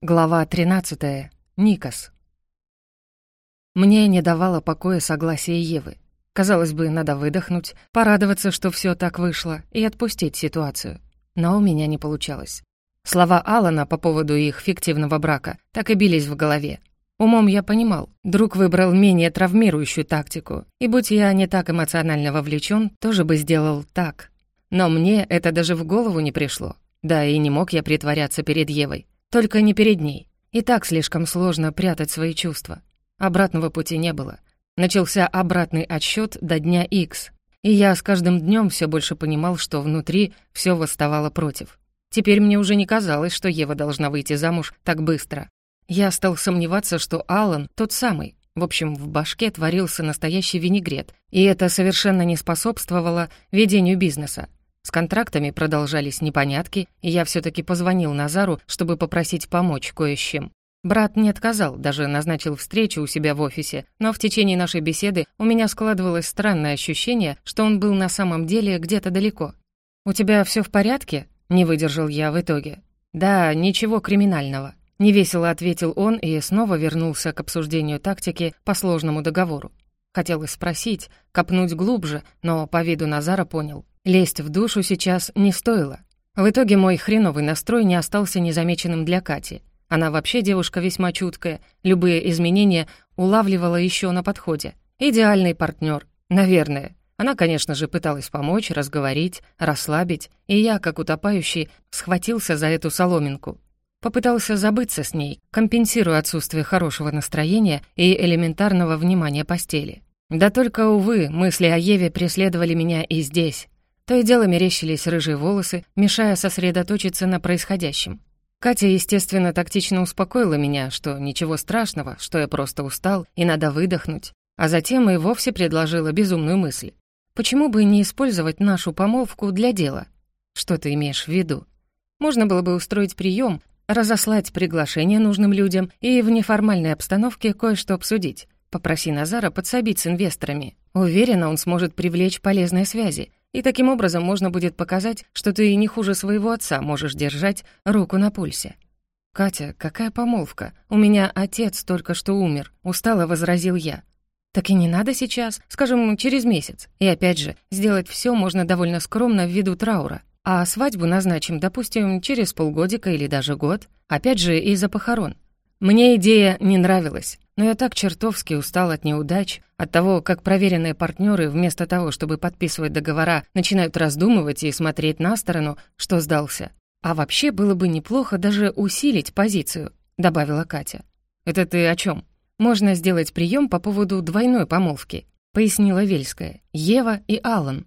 Глава 13. Никас. Мне не давало покоя согласие Евы. Казалось бы, надо выдохнуть, порадоваться, что все так вышло, и отпустить ситуацию. Но у меня не получалось. Слова Алана по поводу их фиктивного брака так и бились в голове. Умом я понимал, друг выбрал менее травмирующую тактику, и будь я не так эмоционально вовлечен, тоже бы сделал так. Но мне это даже в голову не пришло. Да и не мог я притворяться перед Евой. Только не перед ней. И так слишком сложно прятать свои чувства. Обратного пути не было. Начался обратный отсчет до дня X, и я с каждым днем все больше понимал, что внутри все восставало против. Теперь мне уже не казалось, что Ева должна выйти замуж так быстро. Я стал сомневаться, что Алан тот самый. В общем, в башке творился настоящий винегрет, и это совершенно не способствовало ведению бизнеса. С контрактами продолжались непонятки, и я все таки позвонил Назару, чтобы попросить помочь кое с чем. Брат не отказал, даже назначил встречу у себя в офисе, но в течение нашей беседы у меня складывалось странное ощущение, что он был на самом деле где-то далеко. «У тебя все в порядке?» — не выдержал я в итоге. «Да, ничего криминального», — невесело ответил он и снова вернулся к обсуждению тактики по сложному договору. Хотелось спросить, копнуть глубже, но по виду Назара понял. Лезть в душу сейчас не стоило. В итоге мой хреновый настрой не остался незамеченным для Кати. Она вообще девушка весьма чуткая, любые изменения улавливала еще на подходе. Идеальный партнер, наверное. Она, конечно же, пыталась помочь, разговорить, расслабить, и я, как утопающий, схватился за эту соломинку. Попытался забыться с ней, компенсируя отсутствие хорошего настроения и элементарного внимания постели. Да только, увы, мысли о Еве преследовали меня и здесь, то и дело мерещились рыжие волосы, мешая сосредоточиться на происходящем. Катя, естественно, тактично успокоила меня, что ничего страшного, что я просто устал и надо выдохнуть, а затем и вовсе предложила безумную мысль. Почему бы не использовать нашу помолвку для дела? Что ты имеешь в виду? Можно было бы устроить прием, разослать приглашение нужным людям и в неформальной обстановке кое-что обсудить. Попроси Назара подсобить с инвесторами. Уверена, он сможет привлечь полезные связи, и таким образом можно будет показать, что ты не хуже своего отца можешь держать руку на пульсе. «Катя, какая помолвка? У меня отец только что умер», — устало возразил я. «Так и не надо сейчас, скажем, через месяц. И опять же, сделать все можно довольно скромно ввиду траура. А свадьбу назначим, допустим, через полгодика или даже год. Опять же, из-за похорон. Мне идея не нравилась, но я так чертовски устал от неудач, от того, как проверенные партнеры вместо того, чтобы подписывать договора, начинают раздумывать и смотреть на сторону, что сдался. А вообще было бы неплохо даже усилить позицию, добавила Катя. Это ты о чем? Можно сделать прием по поводу двойной помолвки, пояснила Вельская. Ева и Алан.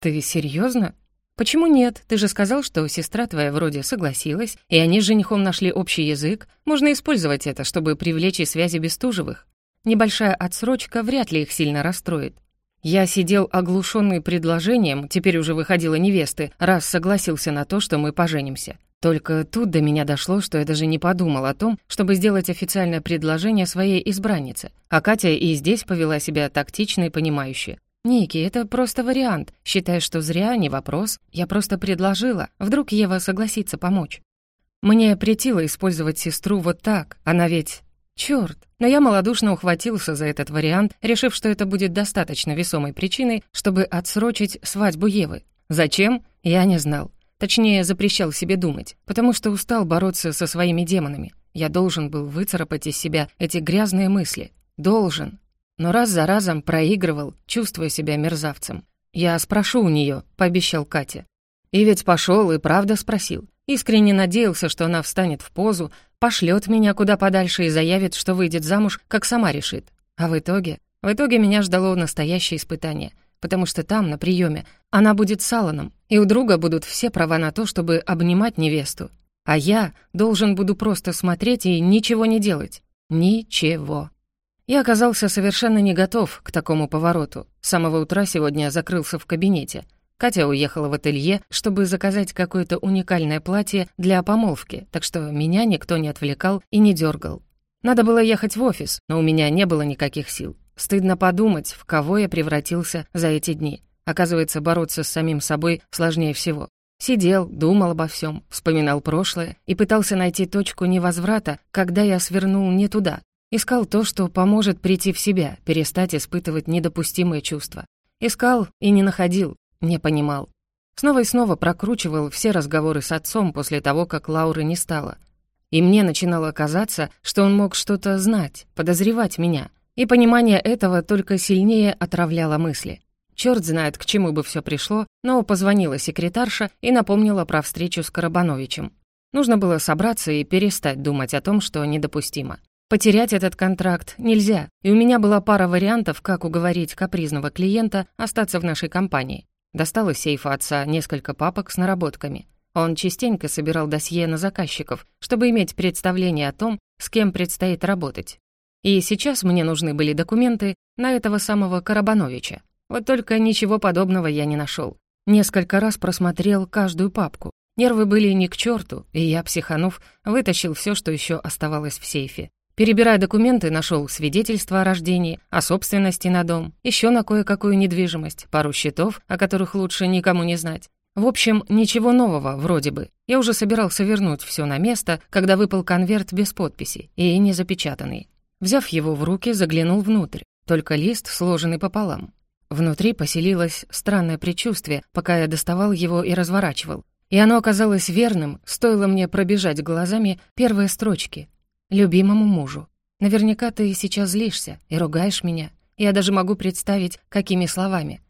Ты серьезно? «Почему нет? Ты же сказал, что сестра твоя вроде согласилась, и они с женихом нашли общий язык. Можно использовать это, чтобы привлечь и связи Бестужевых. Небольшая отсрочка вряд ли их сильно расстроит. Я сидел оглушенный предложением, теперь уже выходила невесты, раз согласился на то, что мы поженимся. Только тут до меня дошло, что я даже не подумал о том, чтобы сделать официальное предложение своей избраннице. А Катя и здесь повела себя тактично и понимающе. «Ники, это просто вариант. Считай, что зря, не вопрос. Я просто предложила. Вдруг Ева согласится помочь». Мне претило использовать сестру вот так. Она ведь... Чёрт! Но я малодушно ухватился за этот вариант, решив, что это будет достаточно весомой причиной, чтобы отсрочить свадьбу Евы. Зачем? Я не знал. Точнее, запрещал себе думать, потому что устал бороться со своими демонами. Я должен был выцарапать из себя эти грязные мысли. Должен но раз за разом проигрывал, чувствуя себя мерзавцем. «Я спрошу у нее, пообещал Катя. И ведь пошел и правда спросил. Искренне надеялся, что она встанет в позу, пошлет меня куда подальше и заявит, что выйдет замуж, как сама решит. А в итоге... В итоге меня ждало настоящее испытание, потому что там, на приеме, она будет с Алланом, и у друга будут все права на то, чтобы обнимать невесту. А я должен буду просто смотреть и ничего не делать. Ничего. Я оказался совершенно не готов к такому повороту. С самого утра сегодня закрылся в кабинете. Катя уехала в ателье, чтобы заказать какое-то уникальное платье для помолвки, так что меня никто не отвлекал и не дергал. Надо было ехать в офис, но у меня не было никаких сил. Стыдно подумать, в кого я превратился за эти дни. Оказывается, бороться с самим собой сложнее всего. Сидел, думал обо всем, вспоминал прошлое и пытался найти точку невозврата, когда я свернул не туда. Искал то, что поможет прийти в себя, перестать испытывать недопустимые чувства. Искал и не находил, не понимал. Снова и снова прокручивал все разговоры с отцом после того, как Лауры не стало. И мне начинало казаться, что он мог что-то знать, подозревать меня. И понимание этого только сильнее отравляло мысли. Черт знает, к чему бы все пришло, но позвонила секретарша и напомнила про встречу с Карабановичем. Нужно было собраться и перестать думать о том, что недопустимо. Потерять этот контракт нельзя, и у меня была пара вариантов, как уговорить капризного клиента остаться в нашей компании. Достал из сейфа отца несколько папок с наработками. Он частенько собирал досье на заказчиков, чтобы иметь представление о том, с кем предстоит работать. И сейчас мне нужны были документы на этого самого Карабановича. Вот только ничего подобного я не нашел. Несколько раз просмотрел каждую папку. Нервы были не к черту, и я, психанув, вытащил все, что еще оставалось в сейфе. Перебирая документы, нашел свидетельство о рождении, о собственности на дом, еще на кое-какую недвижимость, пару счетов, о которых лучше никому не знать. В общем, ничего нового, вроде бы. Я уже собирался вернуть все на место, когда выпал конверт без подписи и не запечатанный. Взяв его в руки, заглянул внутрь, только лист сложенный пополам. Внутри поселилось странное предчувствие, пока я доставал его и разворачивал. И оно оказалось верным, стоило мне пробежать глазами первые строчки. «Любимому мужу. Наверняка ты сейчас злишься и ругаешь меня. Я даже могу представить, какими словами.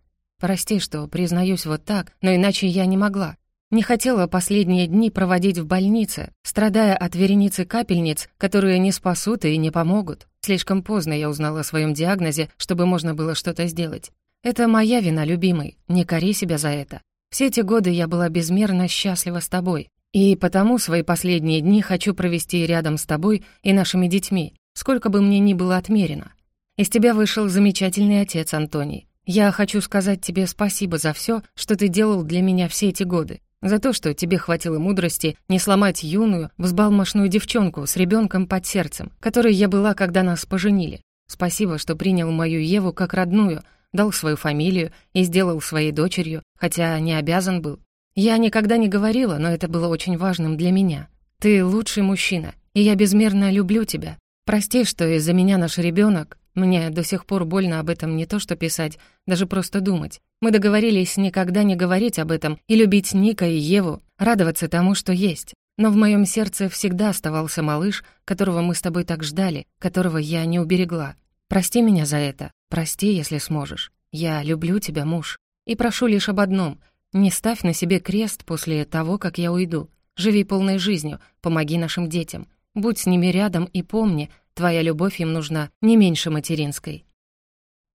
Прости, что признаюсь вот так, но иначе я не могла. Не хотела последние дни проводить в больнице, страдая от вереницы капельниц, которые не спасут и не помогут. Слишком поздно я узнала о своем диагнозе, чтобы можно было что-то сделать. Это моя вина, любимый, не кори себя за это. Все эти годы я была безмерно счастлива с тобой, и потому свои последние дни хочу провести рядом с тобой и нашими детьми, сколько бы мне ни было отмерено. Из тебя вышел замечательный отец, Антоний. Я хочу сказать тебе спасибо за все, что ты делал для меня все эти годы. За то, что тебе хватило мудрости не сломать юную, взбалмошную девчонку с ребенком под сердцем, которой я была, когда нас поженили. Спасибо, что принял мою Еву как родную, дал свою фамилию и сделал своей дочерью, хотя не обязан был. Я никогда не говорила, но это было очень важным для меня. Ты лучший мужчина, и я безмерно люблю тебя. Прости, что из-за меня наш ребенок. Мне до сих пор больно об этом не то что писать, даже просто думать. Мы договорились никогда не говорить об этом и любить Ника и Еву, радоваться тому, что есть. Но в моем сердце всегда оставался малыш, которого мы с тобой так ждали, которого я не уберегла. Прости меня за это. Прости, если сможешь. Я люблю тебя, муж. И прошу лишь об одном. Не ставь на себе крест после того, как я уйду. Живи полной жизнью, помоги нашим детям. Будь с ними рядом и помни, твоя любовь им нужна не меньше материнской.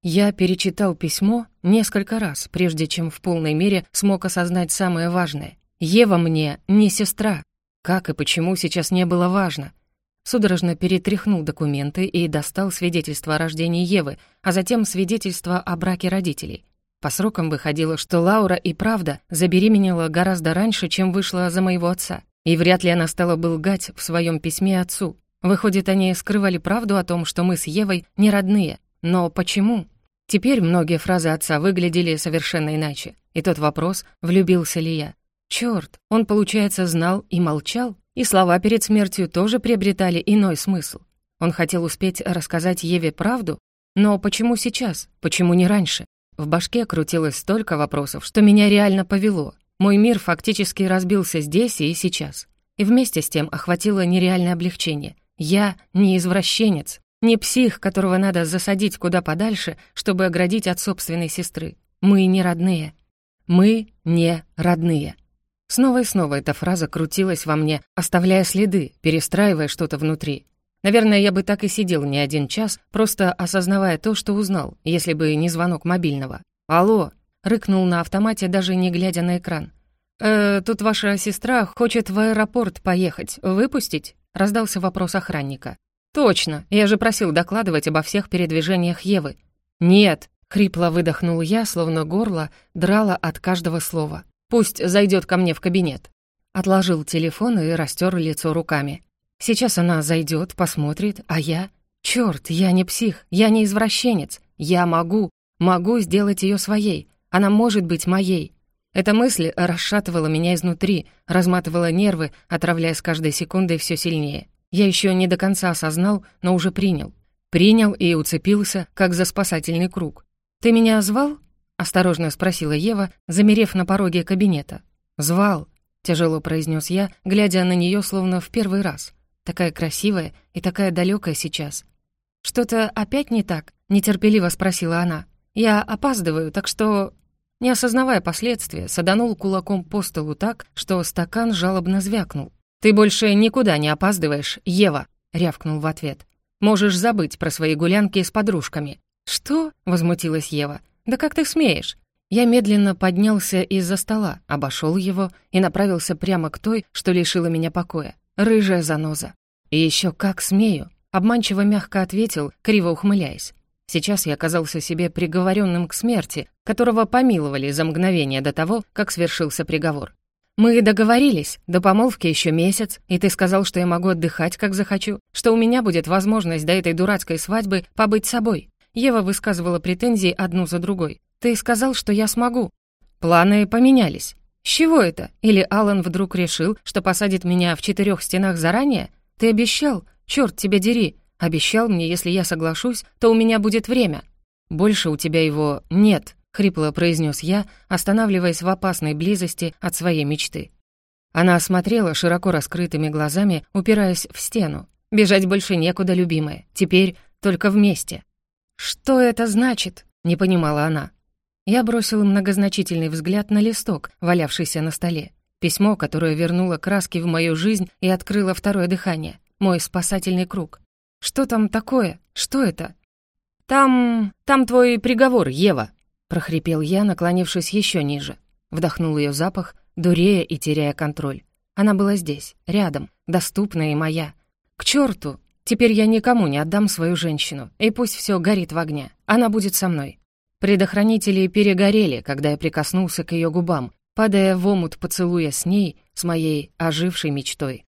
Я перечитал письмо несколько раз, прежде чем в полной мере смог осознать самое важное. Ева мне не сестра. Как и почему сейчас не было важно. Судорожно перетряхнул документы и достал свидетельство о рождении Евы, а затем свидетельство о браке родителей. По срокам выходило, что Лаура и правда забеременела гораздо раньше, чем вышла за моего отца. И вряд ли она стала бы лгать в своем письме отцу. Выходит, они скрывали правду о том, что мы с Евой не родные. Но почему? Теперь многие фразы отца выглядели совершенно иначе. И тот вопрос, влюбился ли я. Чёрт, он, получается, знал и молчал? И слова перед смертью тоже приобретали иной смысл. Он хотел успеть рассказать Еве правду, но почему сейчас? Почему не раньше? В башке крутилось столько вопросов, что меня реально повело. Мой мир фактически разбился здесь и сейчас. И вместе с тем охватило нереальное облегчение. Я не извращенец, не псих, которого надо засадить куда подальше, чтобы оградить от собственной сестры. Мы не родные. Мы не родные. Снова и снова эта фраза крутилась во мне, оставляя следы, перестраивая что-то внутри. Наверное, я бы так и сидел не один час, просто осознавая то, что узнал, если бы не звонок мобильного. «Алло!» — рыкнул на автомате, даже не глядя на экран. «Э, тут ваша сестра хочет в аэропорт поехать. Выпустить?» — раздался вопрос охранника. «Точно, я же просил докладывать обо всех передвижениях Евы». «Нет!» — хрипло выдохнул я, словно горло драло от каждого слова. Пусть зайдет ко мне в кабинет». Отложил телефон и растер лицо руками. «Сейчас она зайдет, посмотрит, а я...» Черт, я не псих, я не извращенец. Я могу, могу сделать ее своей. Она может быть моей. Эта мысль расшатывала меня изнутри, разматывала нервы, отравляя с каждой секундой все сильнее. Я еще не до конца осознал, но уже принял. Принял и уцепился, как за спасательный круг. «Ты меня звал?» — осторожно спросила Ева, замерев на пороге кабинета. «Звал», — тяжело произнес я, глядя на нее словно в первый раз. Такая красивая и такая далекая сейчас. «Что-то опять не так?» — нетерпеливо спросила она. «Я опаздываю, так что...» Не осознавая последствия, саданул кулаком по столу так, что стакан жалобно звякнул. «Ты больше никуда не опаздываешь, Ева!» — рявкнул в ответ. «Можешь забыть про свои гулянки с подружками». «Что?» — возмутилась Ева. «Да как ты смеешь?» Я медленно поднялся из-за стола, обошел его и направился прямо к той, что лишила меня покоя. Рыжая заноза. «И еще как смею!» — обманчиво мягко ответил, криво ухмыляясь. Сейчас я оказался себе приговоренным к смерти, которого помиловали за мгновение до того, как свершился приговор. «Мы договорились, до помолвки еще месяц, и ты сказал, что я могу отдыхать, как захочу, что у меня будет возможность до этой дурацкой свадьбы побыть собой». Ева высказывала претензии одну за другой. «Ты сказал, что я смогу». Планы поменялись. С чего это? Или Алан вдруг решил, что посадит меня в четырех стенах заранее? Ты обещал, черт тебя дери, Обещал мне, если я соглашусь, то у меня будет время. Больше у тебя его нет, хрипло произнес я, останавливаясь в опасной близости от своей мечты. Она смотрела широко раскрытыми глазами, упираясь в стену. «Бежать больше некуда, любимая. Теперь только вместе». «Что это значит?» — не понимала она. Я бросила многозначительный взгляд на листок, валявшийся на столе. Письмо, которое вернуло краски в мою жизнь и открыло второе дыхание. Мой спасательный круг. «Что там такое? Что это?» «Там... там твой приговор, Ева», — прохрипел я, наклонившись еще ниже. Вдохнул ее запах, дурея и теряя контроль. Она была здесь, рядом, доступная и моя. К черту! Теперь я никому не отдам свою женщину, и пусть все горит в огне. Она будет со мной. Предохранители перегорели, когда я прикоснулся к ее губам, падая в омут поцелуя с ней, с моей ожившей мечтой.